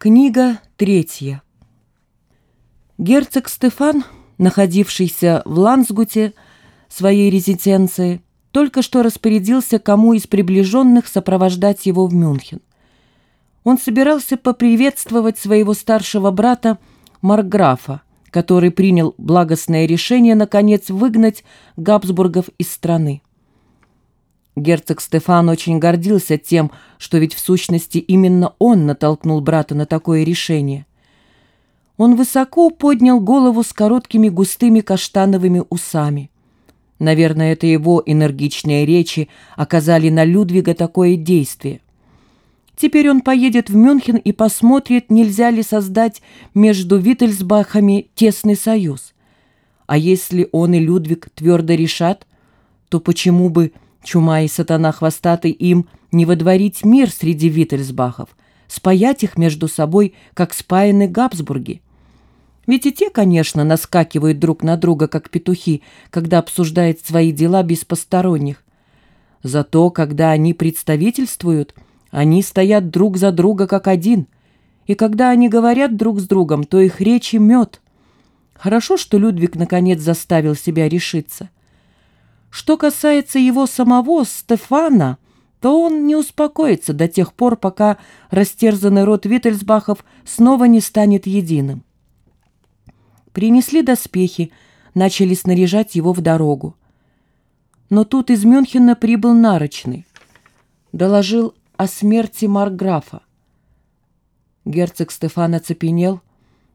Книга третья. Герцог Стефан, находившийся в Лансгуте, своей резиденции, только что распорядился кому из приближенных сопровождать его в Мюнхен. Он собирался поприветствовать своего старшего брата Марграфа, который принял благостное решение, наконец, выгнать Габсбургов из страны. Герцог Стефан очень гордился тем, что ведь в сущности именно он натолкнул брата на такое решение. Он высоко поднял голову с короткими густыми каштановыми усами. Наверное, это его энергичные речи оказали на Людвига такое действие. Теперь он поедет в Мюнхен и посмотрит, нельзя ли создать между Виттельсбахами тесный союз. А если он и Людвиг твердо решат, то почему бы чума и сатана хвостатый им не водворить мир среди Виттельсбахов, спаять их между собой, как спаяны Габсбурги. Ведь и те, конечно, наскакивают друг на друга, как петухи, когда обсуждают свои дела без посторонних. Зато, когда они представительствуют, они стоят друг за друга, как один. И когда они говорят друг с другом, то их речи мед. Хорошо, что Людвиг наконец заставил себя решиться. Что касается его самого, Стефана, то он не успокоится до тех пор, пока растерзанный род Виттельсбахов снова не станет единым. Принесли доспехи, начали снаряжать его в дорогу. Но тут из Мюнхена прибыл нарочный. Доложил о смерти Марграфа. Герцог Стефан оцепенел,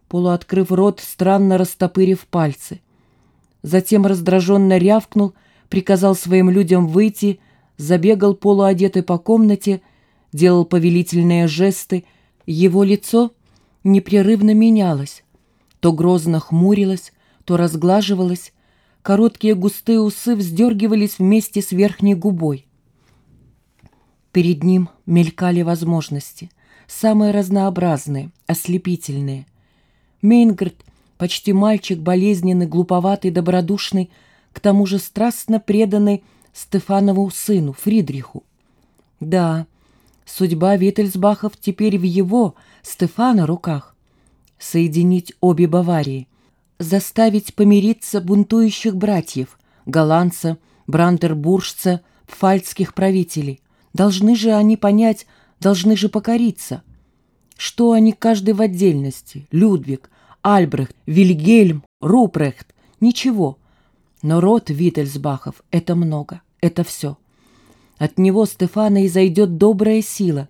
полуоткрыв рот, странно растопырив пальцы. Затем раздраженно рявкнул — приказал своим людям выйти, забегал полуодетый по комнате, делал повелительные жесты. Его лицо непрерывно менялось. То грозно хмурилось, то разглаживалось, короткие густые усы вздергивались вместе с верхней губой. Перед ним мелькали возможности, самые разнообразные, ослепительные. Мейнгард, почти мальчик, болезненный, глуповатый, добродушный, к тому же страстно преданной Стефанову сыну, Фридриху. Да, судьба Виттельсбахов теперь в его, Стефана, руках. Соединить обе Баварии, заставить помириться бунтующих братьев, голландца, брандербуржца, пфальцких правителей. Должны же они понять, должны же покориться. Что они каждый в отдельности? Людвиг, Альбрехт, Вильгельм, Рупрехт. Ничего. Но род Виттельсбахов — это много, это все. От него Стефана и зайдет добрая сила.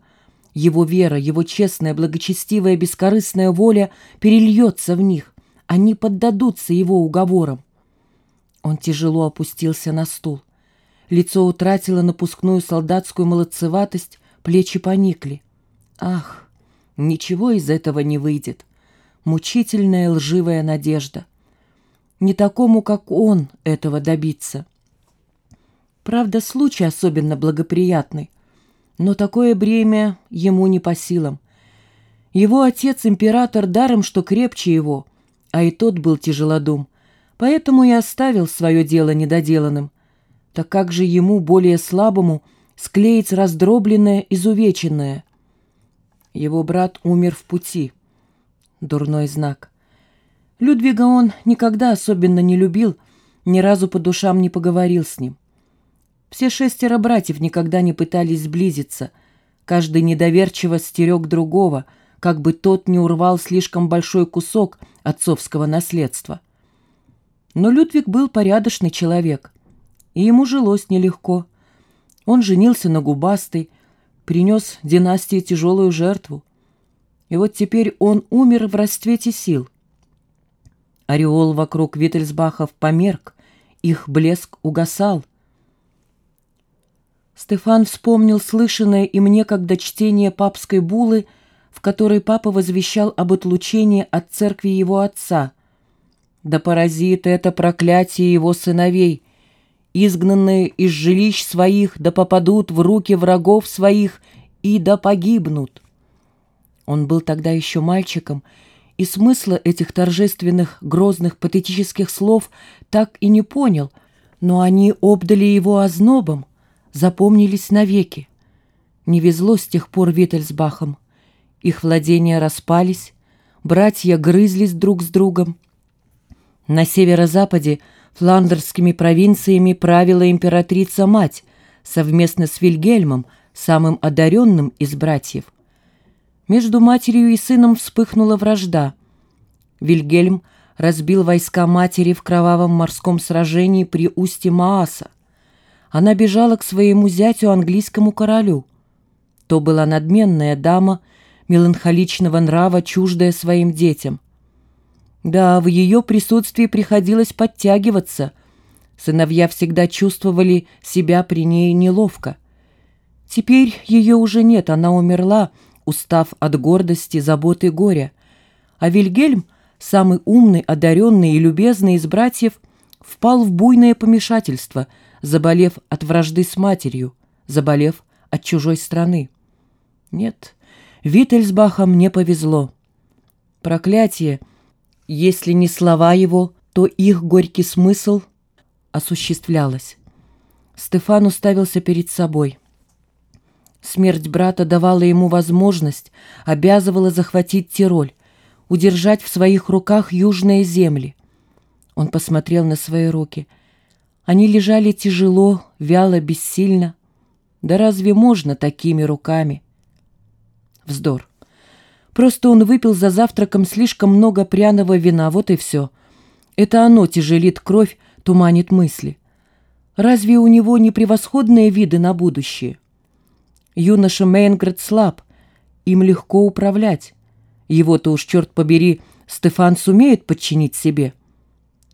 Его вера, его честная, благочестивая, бескорыстная воля перельется в них. Они поддадутся его уговорам. Он тяжело опустился на стул. Лицо утратило напускную солдатскую молодцеватость, плечи поникли. Ах, ничего из этого не выйдет. Мучительная лживая надежда — не такому, как он, этого добиться. Правда, случай особенно благоприятный, но такое бремя ему не по силам. Его отец, император, даром, что крепче его, а и тот был тяжелодум, поэтому и оставил свое дело недоделанным. Так как же ему, более слабому, склеить раздробленное, изувеченное? Его брат умер в пути. Дурной знак. Людвига он никогда особенно не любил, ни разу по душам не поговорил с ним. Все шестеро братьев никогда не пытались сблизиться. Каждый недоверчиво стерег другого, как бы тот не урвал слишком большой кусок отцовского наследства. Но Людвиг был порядочный человек, и ему жилось нелегко. Он женился на губастой, принес династии тяжелую жертву. И вот теперь он умер в расцвете сил. Ореол вокруг Виттельсбахов померк, их блеск угасал. Стефан вспомнил слышанное им некогда чтение папской булы, в которой папа возвещал об отлучении от церкви его отца. Да поразит это проклятие его сыновей, изгнанные из жилищ своих, да попадут в руки врагов своих и да погибнут. Он был тогда еще мальчиком, и смысла этих торжественных, грозных, патетических слов так и не понял, но они обдали его ознобом, запомнились навеки. Не везло с тех пор Виттельсбахам. Их владения распались, братья грызлись друг с другом. На северо-западе фландерскими провинциями правила императрица-мать совместно с Вильгельмом, самым одаренным из братьев. Между матерью и сыном вспыхнула вражда. Вильгельм разбил войска матери в кровавом морском сражении при устье Мааса. Она бежала к своему зятю, английскому королю. То была надменная дама, меланхоличного нрава, чуждая своим детям. Да, в ее присутствии приходилось подтягиваться. Сыновья всегда чувствовали себя при ней неловко. Теперь ее уже нет, она умерла, устав от гордости, заботы и горя. А Вильгельм, самый умный, одаренный и любезный из братьев, впал в буйное помешательство, заболев от вражды с матерью, заболев от чужой страны. Нет, Виттельсбахам не повезло. Проклятие, если не слова его, то их горький смысл осуществлялось. Стефан уставился перед собой. Смерть брата давала ему возможность, обязывала захватить Тироль, удержать в своих руках южные земли. Он посмотрел на свои руки. Они лежали тяжело, вяло, бессильно. Да разве можно такими руками? Вздор. Просто он выпил за завтраком слишком много пряного вина, вот и все. Это оно тяжелит кровь, туманит мысли. Разве у него не превосходные виды на будущее? Юноша Мейнград слаб, им легко управлять. Его-то уж, черт побери, Стефан сумеет подчинить себе.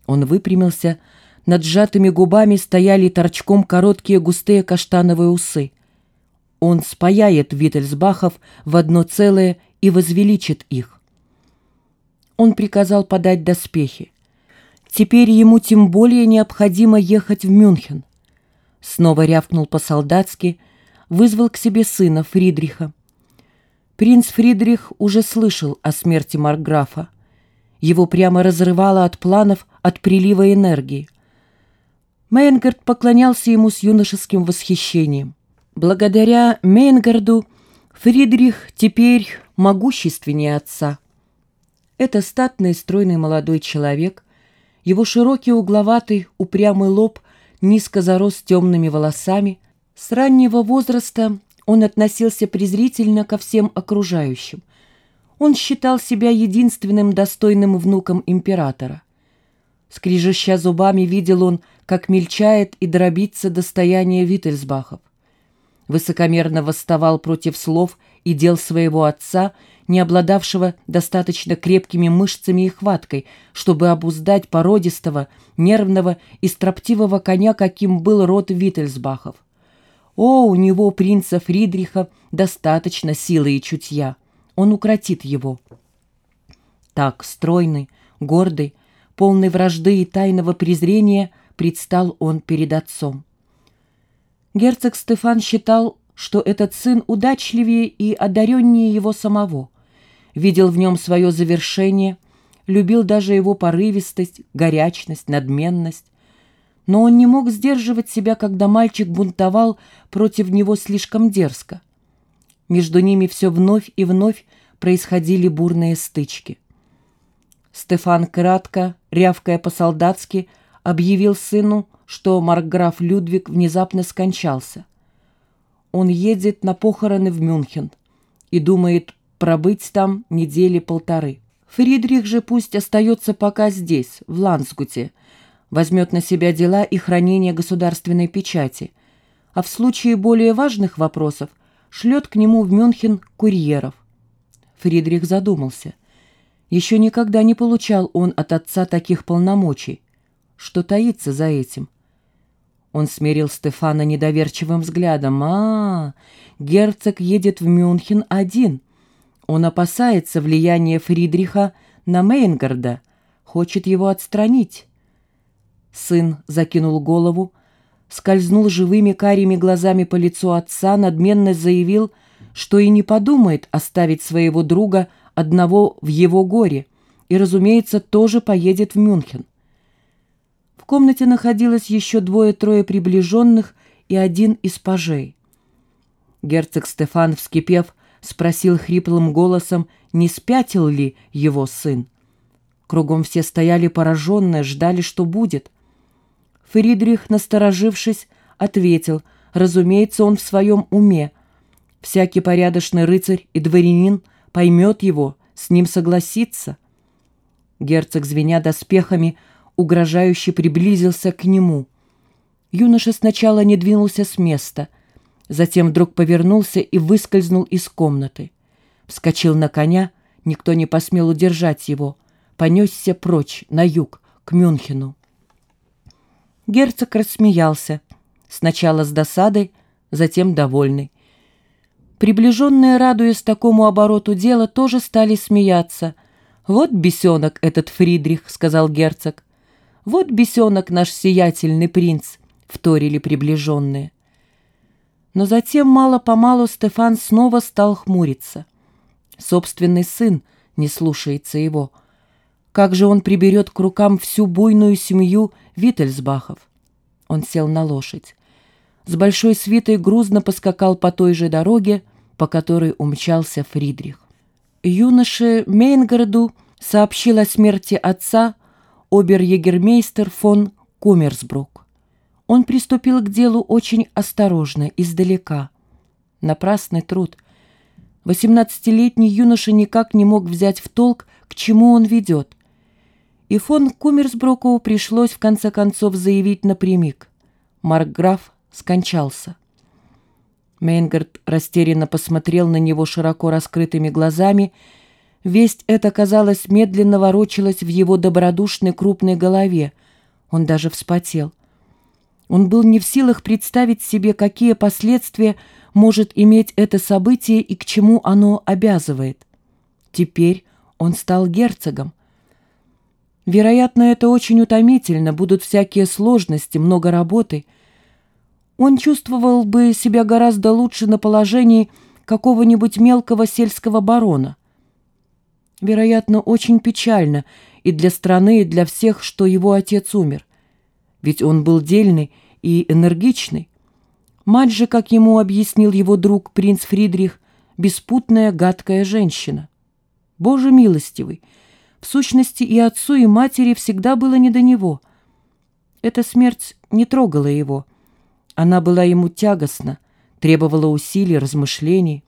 Он выпрямился, над сжатыми губами стояли торчком короткие густые каштановые усы. Он спаяет Виттельсбахов в одно целое и возвеличит их. Он приказал подать доспехи. Теперь ему тем более необходимо ехать в Мюнхен. Снова рявкнул по-солдатски — вызвал к себе сына Фридриха. Принц Фридрих уже слышал о смерти Маркграфа. Его прямо разрывало от планов, от прилива энергии. Мейнгард поклонялся ему с юношеским восхищением. Благодаря Мейнгарду Фридрих теперь могущественнее отца. Это статный стройный молодой человек, его широкий угловатый упрямый лоб низко зарос темными волосами – с раннего возраста он относился презрительно ко всем окружающим. Он считал себя единственным достойным внуком императора. Скрижеща зубами видел он, как мельчает и дробится достояние Виттельсбахов. Высокомерно восставал против слов и дел своего отца, не обладавшего достаточно крепкими мышцами и хваткой, чтобы обуздать породистого, нервного и строптивого коня, каким был род Виттельсбахов. О, у него, принца Фридриха, достаточно силы и чутья. Он укротит его. Так, стройный, гордый, полный вражды и тайного презрения, предстал он перед отцом. Герцог Стефан считал, что этот сын удачливее и одареннее его самого, видел в нем свое завершение, любил даже его порывистость, горячность, надменность, но он не мог сдерживать себя, когда мальчик бунтовал против него слишком дерзко. Между ними все вновь и вновь происходили бурные стычки. Стефан кратко, рявкая по-солдатски, объявил сыну, что маркграф Людвиг внезапно скончался. Он едет на похороны в Мюнхен и думает пробыть там недели полторы. Фридрих же пусть остается пока здесь, в Лансгуте, возьмет на себя дела и хранение государственной печати, а в случае более важных вопросов шлет к нему в Мюнхен курьеров. Фридрих задумался. Еще никогда не получал он от отца таких полномочий. Что таится за этим? Он смерил Стефана недоверчивым взглядом. «А, герцог едет в Мюнхен один. Он опасается влияния Фридриха на Мейнгарда, хочет его отстранить». Сын закинул голову, скользнул живыми карими глазами по лицу отца, надменно заявил, что и не подумает оставить своего друга одного в его горе и, разумеется, тоже поедет в Мюнхен. В комнате находилось еще двое-трое приближенных и один из пажей. Герцог Стефан, вскипев, — спросил хриплым голосом, не спятил ли его сын. Кругом все стояли пораженные, ждали, что будет. Фридрих, насторожившись, ответил, разумеется, он в своем уме. Всякий порядочный рыцарь и дворянин поймет его, с ним согласится. Герцог, звеня доспехами, угрожающе приблизился к нему. Юноша сначала не двинулся с места, затем вдруг повернулся и выскользнул из комнаты. Вскочил на коня, никто не посмел удержать его, понесся прочь, на юг, к Мюнхену. Герцог рассмеялся, сначала с досадой, затем довольный. Приближенные, радуясь такому обороту дела, тоже стали смеяться. «Вот бесенок этот Фридрих», — сказал герцог. «Вот бесенок наш сиятельный принц», — вторили приближенные. Но затем мало-помалу Стефан снова стал хмуриться. Собственный сын не слушается его. Как же он приберет к рукам всю буйную семью Виттельсбахов? Он сел на лошадь. С большой свитой грузно поскакал по той же дороге, по которой умчался Фридрих. Юноше Мейнгороду сообщил о смерти отца обер-егермейстер фон Кумерсбрук. Он приступил к делу очень осторожно, издалека. Напрасный труд — Восемнадцатилетний юноша никак не мог взять в толк, к чему он ведет. И фон Кумерсброкову пришлось в конце концов заявить напрямик. Маркграф скончался. Мейнгард растерянно посмотрел на него широко раскрытыми глазами. Весть эта, казалось, медленно ворочалась в его добродушной крупной голове. Он даже вспотел. Он был не в силах представить себе, какие последствия может иметь это событие и к чему оно обязывает. Теперь он стал герцогом. Вероятно, это очень утомительно, будут всякие сложности, много работы. Он чувствовал бы себя гораздо лучше на положении какого-нибудь мелкого сельского барона. Вероятно, очень печально и для страны, и для всех, что его отец умер. Ведь он был дельный и энергичный. Мать же, как ему объяснил его друг принц Фридрих, беспутная гадкая женщина. Боже милостивый, в сущности и отцу, и матери всегда было не до него. Эта смерть не трогала его. Она была ему тягостна, требовала усилий, размышлений.